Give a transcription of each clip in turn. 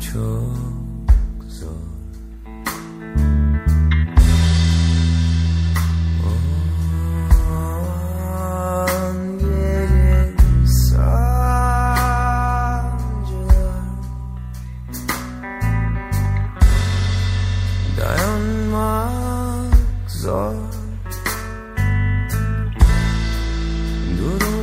çok zor. Dayanmak zor. Durulmaz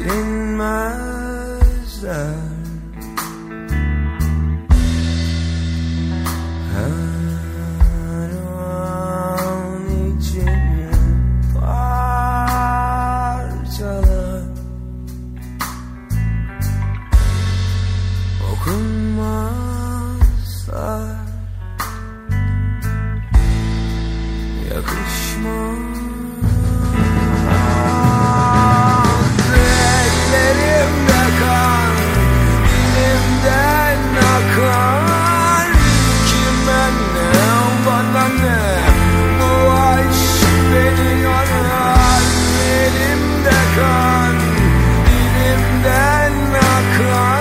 in my sun. akan dilimden akan